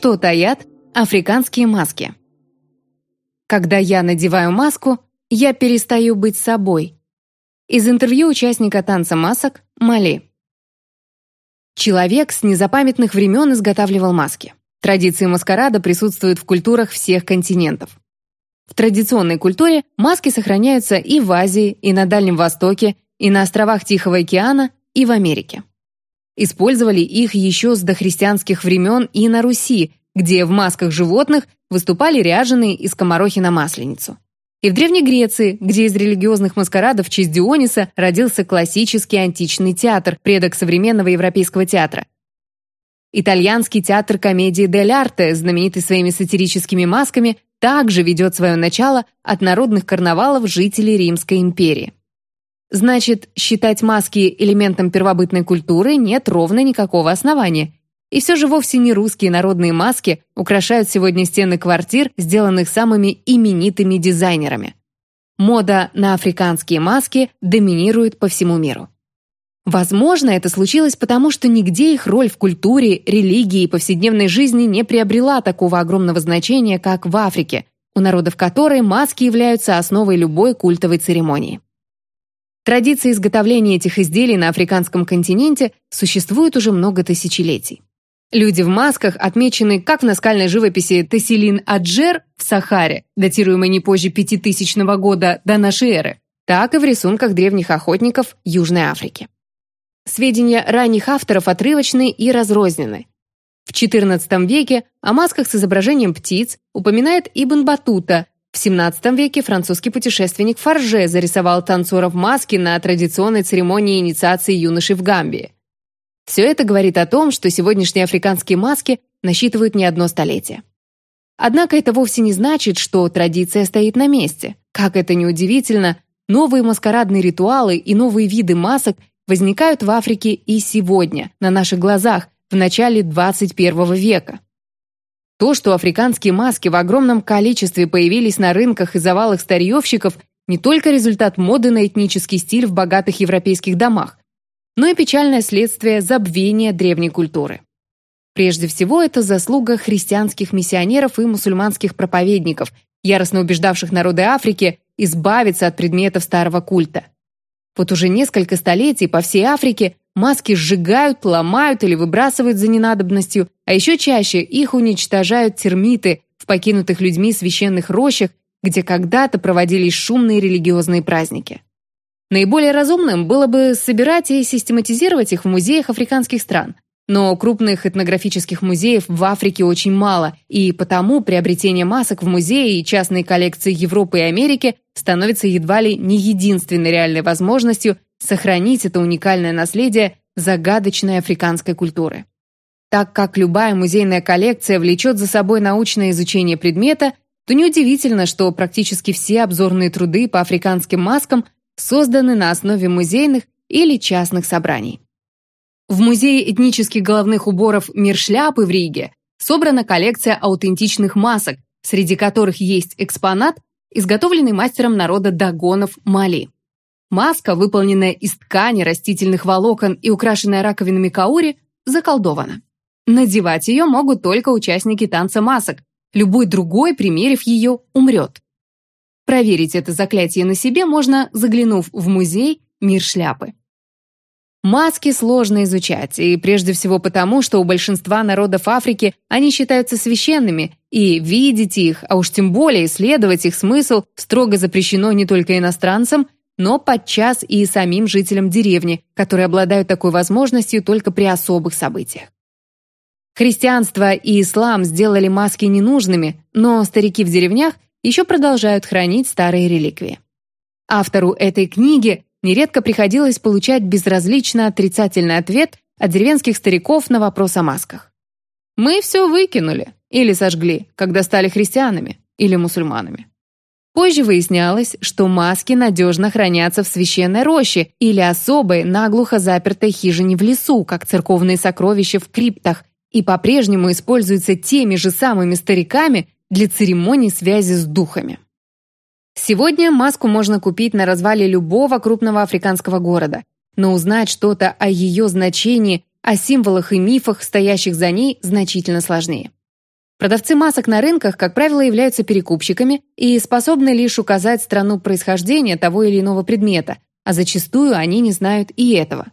Что таят африканские маски? Когда я надеваю маску, я перестаю быть собой. Из интервью участника танца масок Мали. Человек с незапамятных времен изготавливал маски. Традиции маскарада присутствуют в культурах всех континентов. В традиционной культуре маски сохраняются и в Азии, и на Дальнем Востоке, и на островах Тихого океана, и в Америке. Использовали их еще с дохристианских времен и на Руси, где в масках животных выступали ряженые из скоморохи на Масленицу. И в Древней Греции, где из религиозных маскарадов в честь Диониса родился классический античный театр, предок современного европейского театра. Итальянский театр комедии «Дель Арте», знаменитый своими сатирическими масками, также ведет свое начало от народных карнавалов жителей Римской империи. Значит, считать маски элементом первобытной культуры нет ровно никакого основания. И все же вовсе не русские народные маски украшают сегодня стены квартир, сделанных самыми именитыми дизайнерами. Мода на африканские маски доминирует по всему миру. Возможно, это случилось потому, что нигде их роль в культуре, религии и повседневной жизни не приобрела такого огромного значения, как в Африке, у народов которой маски являются основой любой культовой церемонии. Традиция изготовления этих изделий на африканском континенте существует уже много тысячелетий. Люди в масках отмечены как в наскальной живописи Тесселин-Аджер в Сахаре, датируемой не позже 5000 года до нашей эры, так и в рисунках древних охотников Южной Африки. Сведения ранних авторов отрывочны и разрознены. В XIV веке о масках с изображением птиц упоминает Ибн Батута, в XVII веке французский путешественник Фарже зарисовал танцоров маски на традиционной церемонии инициации юношей в Гамбии. Все это говорит о том, что сегодняшние африканские маски насчитывают не одно столетие. Однако это вовсе не значит, что традиция стоит на месте. Как это ни удивительно, новые маскарадные ритуалы и новые виды масок возникают в Африке и сегодня, на наших глазах, в начале 21 века. То, что африканские маски в огромном количестве появились на рынках и завалах старьевщиков, не только результат моды на этнический стиль в богатых европейских домах, но и печальное следствие забвения древней культуры. Прежде всего, это заслуга христианских миссионеров и мусульманских проповедников, яростно убеждавших народы Африки избавиться от предметов старого культа. Вот уже несколько столетий по всей Африке Маски сжигают, ломают или выбрасывают за ненадобностью, а еще чаще их уничтожают термиты в покинутых людьми священных рощах, где когда-то проводились шумные религиозные праздники. Наиболее разумным было бы собирать и систематизировать их в музеях африканских стран. Но крупных этнографических музеев в Африке очень мало, и потому приобретение масок в музее и частные коллекции Европы и Америки становится едва ли не единственной реальной возможностью сохранить это уникальное наследие загадочной африканской культуры. Так как любая музейная коллекция влечет за собой научное изучение предмета, то неудивительно, что практически все обзорные труды по африканским маскам созданы на основе музейных или частных собраний. В Музее этнических головных уборов «Мир шляпы» в Риге собрана коллекция аутентичных масок, среди которых есть экспонат, изготовленный мастером народа Дагонов Мали. Маска, выполненная из ткани, растительных волокон и украшенная раковинами каури, заколдована. Надевать ее могут только участники танца масок. Любой другой, примерив ее, умрет. Проверить это заклятие на себе можно, заглянув в музей «Мир шляпы». Маски сложно изучать, и прежде всего потому, что у большинства народов Африки они считаются священными, и видеть их, а уж тем более исследовать их смысл, строго запрещено не только иностранцам, но подчас и самим жителям деревни, которые обладают такой возможностью только при особых событиях. Христианство и ислам сделали маски ненужными, но старики в деревнях еще продолжают хранить старые реликвии. Автору этой книги нередко приходилось получать безразлично отрицательный ответ от деревенских стариков на вопрос о масках. «Мы все выкинули или сожгли, когда стали христианами или мусульманами. Позже выяснялось, что маски надежно хранятся в священной роще или особой, наглухо запертой хижине в лесу, как церковные сокровища в криптах, и по-прежнему используются теми же самыми стариками для церемоний связи с духами. Сегодня маску можно купить на развале любого крупного африканского города, но узнать что-то о ее значении, о символах и мифах, стоящих за ней, значительно сложнее. Продавцы масок на рынках, как правило, являются перекупщиками и способны лишь указать страну происхождения того или иного предмета, а зачастую они не знают и этого.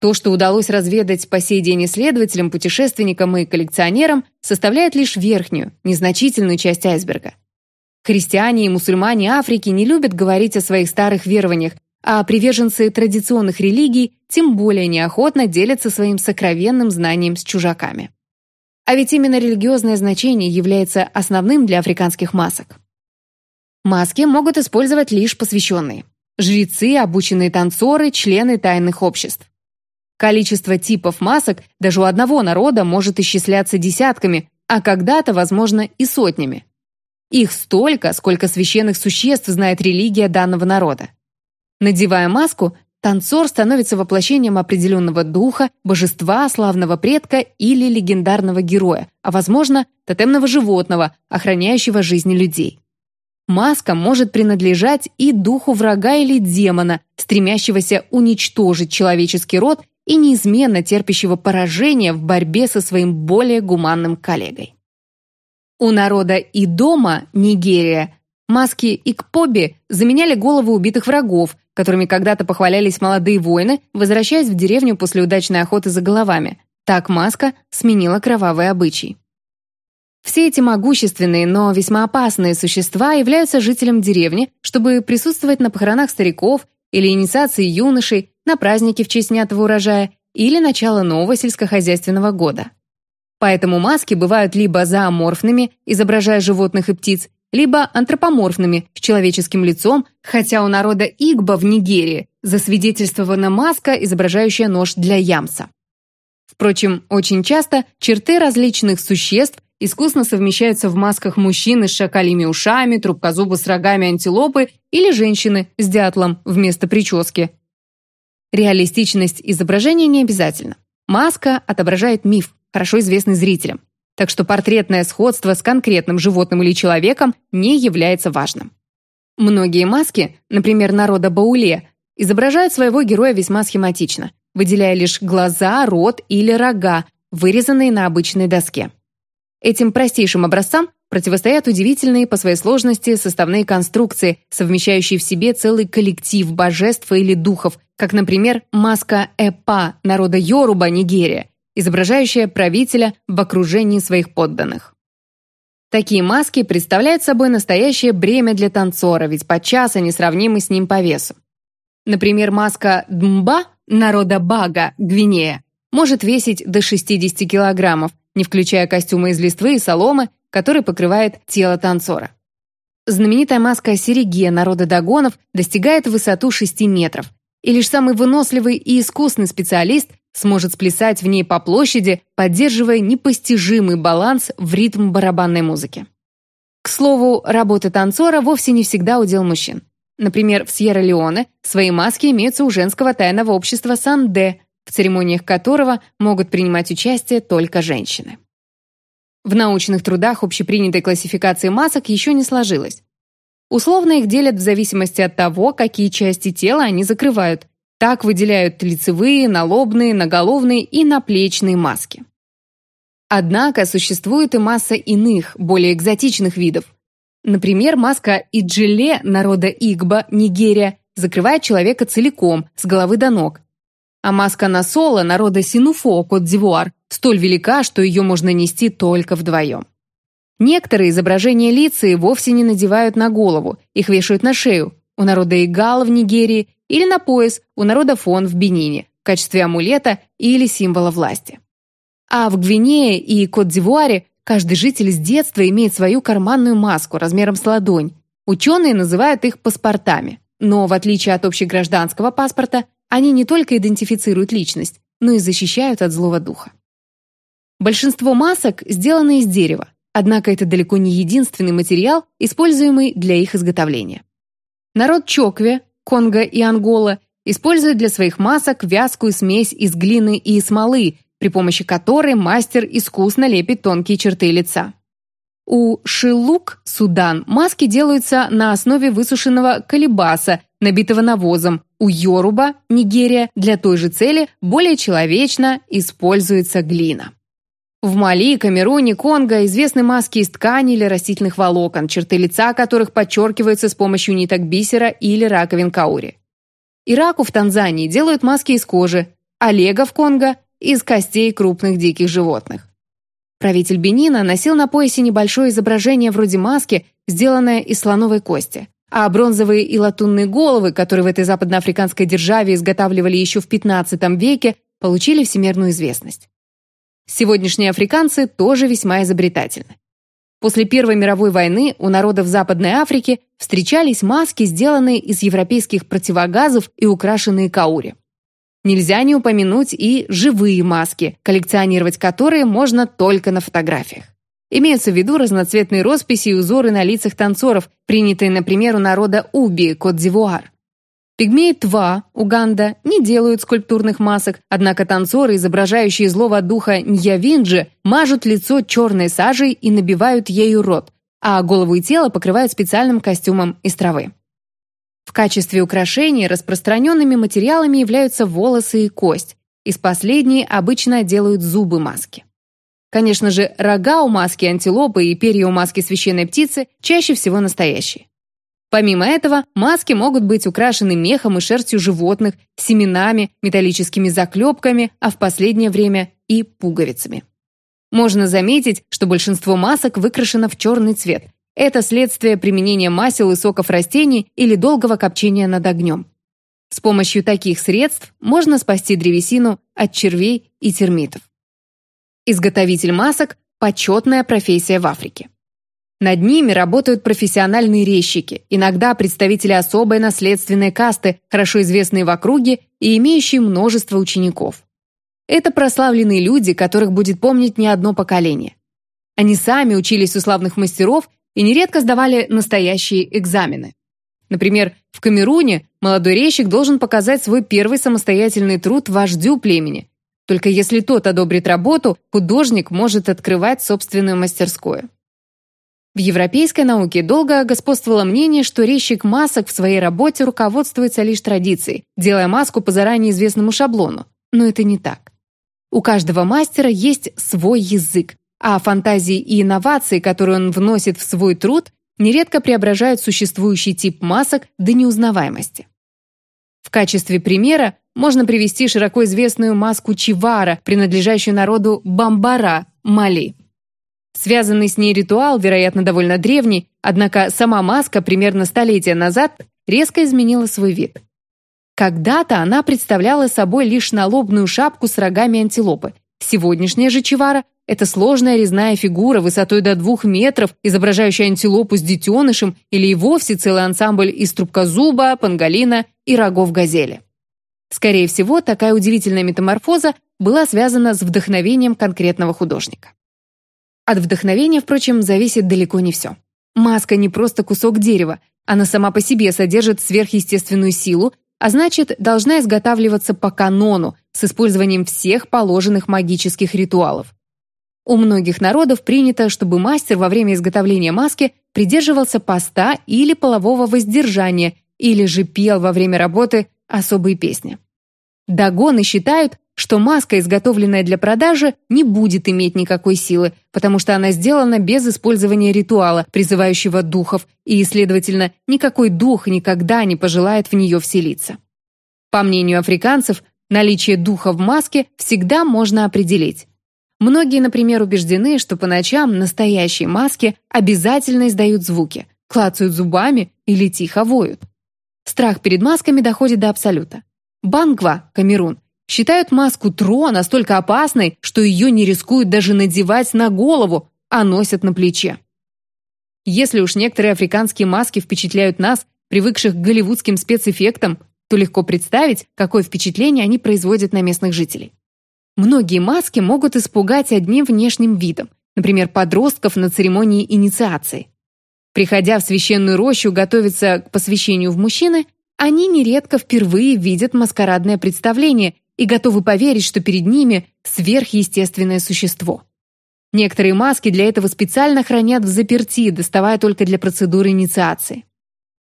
То, что удалось разведать по сей день исследователям, путешественникам и коллекционерам, составляет лишь верхнюю, незначительную часть айсберга. Христиане и мусульмане Африки не любят говорить о своих старых верованиях, а приверженцы традиционных религий тем более неохотно делятся своим сокровенным знанием с чужаками. А ведь именно религиозное значение является основным для африканских масок. Маски могут использовать лишь посвященные. Жрецы, обученные танцоры, члены тайных обществ. Количество типов масок даже у одного народа может исчисляться десятками, а когда-то, возможно, и сотнями. Их столько, сколько священных существ знает религия данного народа. Надевая маску, танцор становится воплощением определенного духа, божества, славного предка или легендарного героя, а, возможно, тотемного животного, охраняющего жизни людей. Маска может принадлежать и духу врага или демона, стремящегося уничтожить человеческий род и неизменно терпящего поражения в борьбе со своим более гуманным коллегой. У народа Идома, Нигерия, маски Икпоби заменяли головы убитых врагов, которыми когда-то похвалялись молодые воины, возвращаясь в деревню после удачной охоты за головами. Так маска сменила кровавый обычай. Все эти могущественные, но весьма опасные существа являются жителям деревни, чтобы присутствовать на похоронах стариков или инициации юношей, на праздники в честь снятого урожая или начало нового сельскохозяйственного года. Поэтому маски бывают либо зооморфными, изображая животных и птиц, либо антропоморфными, с человеческим лицом, хотя у народа Игба в Нигерии засвидетельствована маска, изображающая нож для ямса. Впрочем, очень часто черты различных существ искусно совмещаются в масках мужчины с шакалими ушами, трубкозуба с рогами антилопы или женщины с дятлом вместо прически. Реалистичность изображения не обязательно. Маска отображает миф, хорошо известный зрителям. Так что портретное сходство с конкретным животным или человеком не является важным. Многие маски, например, народа Бауле, изображают своего героя весьма схематично, выделяя лишь глаза, рот или рога, вырезанные на обычной доске. Этим простейшим образцам противостоят удивительные по своей сложности составные конструкции, совмещающие в себе целый коллектив божеств или духов, как, например, маска Эпа народа Йоруба, Нигерия, изображающая правителя в окружении своих подданных. Такие маски представляют собой настоящее бремя для танцора, ведь подчас они сравнимы с ним по весу. Например, маска Дмба народа Бага, Гвинея, может весить до 60 килограммов, не включая костюмы из листвы и соломы, который покрывает тело танцора. Знаменитая маска Серегия народа Дагонов достигает высоту 6 метров, и лишь самый выносливый и искусный специалист сможет сплясать в ней по площади, поддерживая непостижимый баланс в ритм барабанной музыки. К слову, работа танцора вовсе не всегда удел мужчин. Например, в Сьерра-Леоне свои маски имеются у женского тайного общества Санде, в церемониях которого могут принимать участие только женщины. В научных трудах общепринятой классификации масок еще не сложилось. Условно их делят в зависимости от того, какие части тела они закрывают. Так выделяют лицевые, налобные, наголовные и наплечные маски. Однако существует и масса иных, более экзотичных видов. Например, маска Иджиле народа Игба, Нигерия, закрывает человека целиком, с головы до ног, а маска Насола народа Синуфо, Кот-Дивуар, столь велика, что ее можно нести только вдвоем. Некоторые изображения лица и вовсе не надевают на голову, их вешают на шею, у народа Игала в Нигерии или на пояс у народа Фон в Бенине в качестве амулета или символа власти. А в Гвинее и Кот-Дивуаре каждый житель с детства имеет свою карманную маску размером с ладонь. Ученые называют их паспортами. Но в отличие от общегражданского паспорта, они не только идентифицируют личность, но и защищают от злого духа. Большинство масок сделаны из дерева, однако это далеко не единственный материал, используемый для их изготовления. Народ Чокве, Конго и Ангола используют для своих масок вязкую смесь из глины и смолы, при помощи которой мастер искусно лепит тонкие черты лица. У Шилук, Судан, маски делаются на основе высушенного колебаса, набитого навозом, у Йоруба, Нигерия, для той же цели более человечно используется глина. В Мали, Камеруне, Конго известны маски из ткани или растительных волокон, черты лица которых подчеркиваются с помощью ниток бисера или раковин каури. Ираку в Танзании делают маски из кожи, Олега в Конго – из костей крупных диких животных. Правитель Бенина носил на поясе небольшое изображение вроде маски, сделанное из слоновой кости, а бронзовые и латунные головы, которые в этой западноафриканской державе изготавливали еще в XV веке, получили всемирную известность. Сегодняшние африканцы тоже весьма изобретательны. После Первой мировой войны у народов Западной Африки встречались маски, сделанные из европейских противогазов и украшенные каури. Нельзя не упомянуть и живые маски, коллекционировать которые можно только на фотографиях. Имеются в виду разноцветные росписи и узоры на лицах танцоров, принятые, например, у народа Уби, Кот-д'Ивуар. Пигмеи Тва, Уганда, не делают скульптурных масок, однако танцоры, изображающие злого духа Ньявинджи, мажут лицо черной сажей и набивают ею рот, а голову и тело покрывают специальным костюмом из травы. В качестве украшений распространенными материалами являются волосы и кость. Из последней обычно делают зубы маски. Конечно же, рога у маски антилопы и перья у маски священной птицы чаще всего настоящие. Помимо этого, маски могут быть украшены мехом и шерстью животных, семенами, металлическими заклепками, а в последнее время и пуговицами. Можно заметить, что большинство масок выкрашено в черный цвет. Это следствие применения масел и соков растений или долгого копчения над огнем. С помощью таких средств можно спасти древесину от червей и термитов. Изготовитель масок – почетная профессия в Африке. Над ними работают профессиональные резчики, иногда представители особой наследственной касты, хорошо известные в округе и имеющие множество учеников. Это прославленные люди, которых будет помнить не одно поколение. Они сами учились у славных мастеров и нередко сдавали настоящие экзамены. Например, в Камеруне молодой резчик должен показать свой первый самостоятельный труд вождю племени. Только если тот одобрит работу, художник может открывать собственную мастерскую. В европейской науке долго господствовало мнение, что резчик масок в своей работе руководствуется лишь традицией, делая маску по заранее известному шаблону. Но это не так. У каждого мастера есть свой язык, а фантазии и инновации, которые он вносит в свой труд, нередко преображают существующий тип масок до неузнаваемости. В качестве примера можно привести широко известную маску Чивара, принадлежащую народу Бамбара, Мали. Связанный с ней ритуал, вероятно, довольно древний, однако сама маска примерно столетия назад резко изменила свой вид. Когда-то она представляла собой лишь налобную шапку с рогами антилопы. Сегодняшняя же чевара – это сложная резная фигура высотой до двух метров, изображающая антилопу с детенышем или и вовсе целый ансамбль из трубкозуба, панголина и рогов газели. Скорее всего, такая удивительная метаморфоза была связана с вдохновением конкретного художника. От вдохновения, впрочем, зависит далеко не все. Маска не просто кусок дерева, она сама по себе содержит сверхъестественную силу, а значит, должна изготавливаться по канону с использованием всех положенных магических ритуалов. У многих народов принято, чтобы мастер во время изготовления маски придерживался поста или полового воздержания, или же пел во время работы особые песни. Дагоны считают, что маска, изготовленная для продажи, не будет иметь никакой силы, потому что она сделана без использования ритуала, призывающего духов, и, следовательно, никакой дух никогда не пожелает в нее вселиться. По мнению африканцев, наличие духа в маске всегда можно определить. Многие, например, убеждены, что по ночам настоящие маски обязательно издают звуки, клацают зубами или тихо воют. Страх перед масками доходит до абсолюта. Бангва, Камерун, Считают маску Тро настолько опасной, что ее не рискуют даже надевать на голову, а носят на плече. Если уж некоторые африканские маски впечатляют нас, привыкших к голливудским спецэффектам, то легко представить, какое впечатление они производят на местных жителей. Многие маски могут испугать одним внешним видом, например, подростков на церемонии инициации. Приходя в священную рощу готовиться к посвящению в мужчины, они нередко впервые видят маскарадное представление и готовы поверить, что перед ними сверхъестественное существо. Некоторые маски для этого специально хранят в заперти, доставая только для процедуры инициации.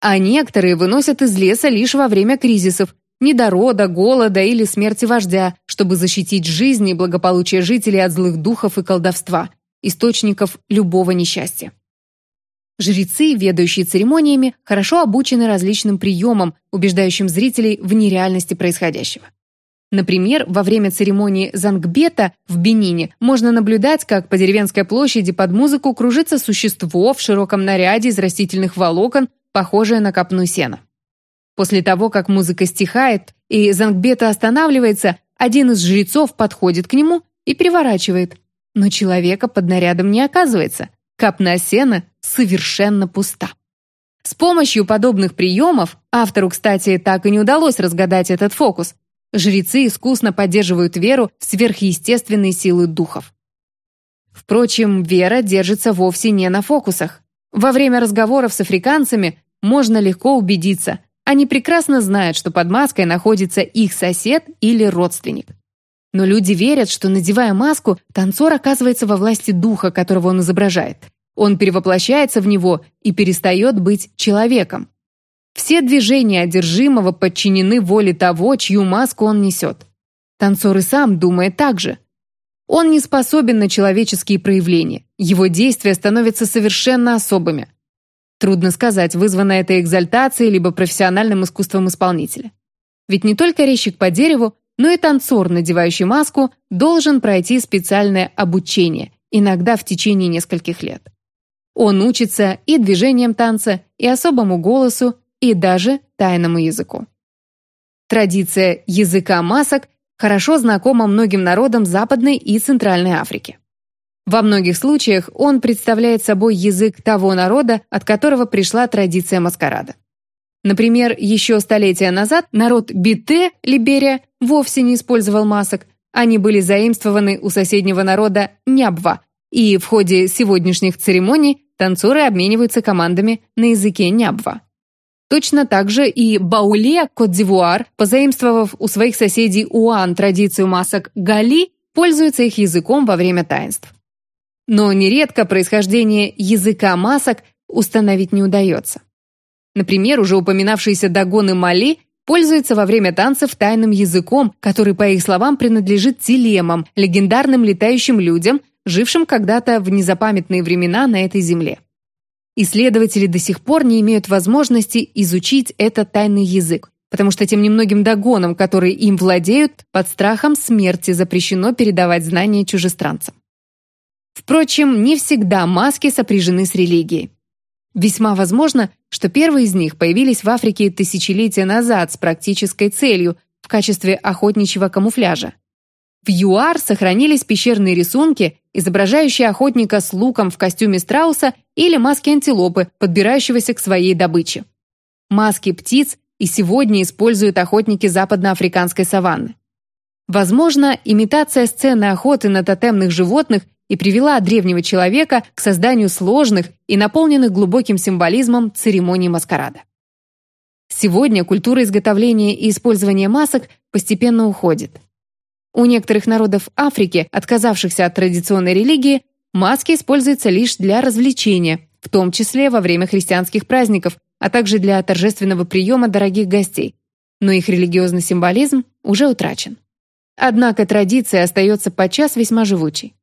А некоторые выносят из леса лишь во время кризисов, недорода, голода или смерти вождя, чтобы защитить жизнь и благополучие жителей от злых духов и колдовства, источников любого несчастья. Жрецы, ведающие церемониями, хорошо обучены различным приемам, убеждающим зрителей в нереальности происходящего. Например, во время церемонии Зангбета в Бенине можно наблюдать, как по деревенской площади под музыку кружится существо в широком наряде из растительных волокон, похожее на копну сена. После того, как музыка стихает и Зангбета останавливается, один из жрецов подходит к нему и переворачивает. Но человека под нарядом не оказывается. Копна сена совершенно пуста. С помощью подобных приемов, автору, кстати, так и не удалось разгадать этот фокус, жрецы искусно поддерживают веру в сверхъестественные силы духов. Впрочем, вера держится вовсе не на фокусах. Во время разговоров с африканцами можно легко убедиться, они прекрасно знают, что под маской находится их сосед или родственник. Но люди верят, что, надевая маску, танцор оказывается во власти духа, которого он изображает. Он перевоплощается в него и перестает быть человеком. Все движения одержимого подчинены воле того, чью маску он несет. Танцор и сам думает так же. Он не способен на человеческие проявления. Его действия становятся совершенно особыми. Трудно сказать, вызвано это экзальтацией либо профессиональным искусством исполнителя. Ведь не только резчик по дереву, но и танцор, надевающий маску, должен пройти специальное обучение, иногда в течение нескольких лет. Он учится и движением танца, и особому голосу, и даже тайному языку. Традиция языка масок хорошо знакома многим народам Западной и Центральной Африки. Во многих случаях он представляет собой язык того народа, от которого пришла традиция маскарада. Например, еще столетия назад народ Бите, Либерия, вовсе не использовал масок, они были заимствованы у соседнего народа Нябва, и в ходе сегодняшних церемоний танцоры обмениваются командами на языке Нябва. Точно так же и Бауле, Кот-д'Ивуар, позаимствовав у своих соседей Уан традицию масок Гали, пользуется их языком во время таинств. Но нередко происхождение языка масок установить не удается. Например, уже упоминавшиеся догоны Мали пользуются во время танцев тайным языком, который, по их словам, принадлежит телемам, легендарным летающим людям, жившим когда-то в незапамятные времена на этой земле. Исследователи до сих пор не имеют возможности изучить этот тайный язык, потому что тем немногим догонам, которые им владеют, под страхом смерти запрещено передавать знания чужестранцам. Впрочем, не всегда маски сопряжены с религией. Весьма возможно, что первые из них появились в Африке тысячелетия назад с практической целью в качестве охотничьего камуфляжа. В ЮАР сохранились пещерные рисунки, изображающие охотника с луком в костюме страуса или маски антилопы, подбирающегося к своей добыче. Маски птиц и сегодня используют охотники западноафриканской саванны. Возможно, имитация сцены охоты на тотемных животных и привела древнего человека к созданию сложных и наполненных глубоким символизмом церемоний маскарада. Сегодня культура изготовления и использования масок постепенно уходит. У некоторых народов Африки, отказавшихся от традиционной религии, маски используются лишь для развлечения, в том числе во время христианских праздников, а также для торжественного приема дорогих гостей. Но их религиозный символизм уже утрачен. Однако традиция остается подчас весьма живучей.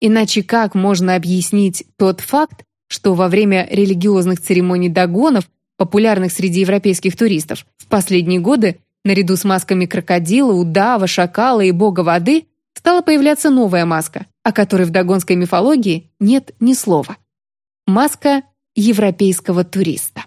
Иначе как можно объяснить тот факт, что во время религиозных церемоний догонов, популярных среди европейских туристов, в последние годы Наряду с масками крокодила, удава, шакала и бога воды стала появляться новая маска, о которой в догонской мифологии нет ни слова. Маска европейского туриста.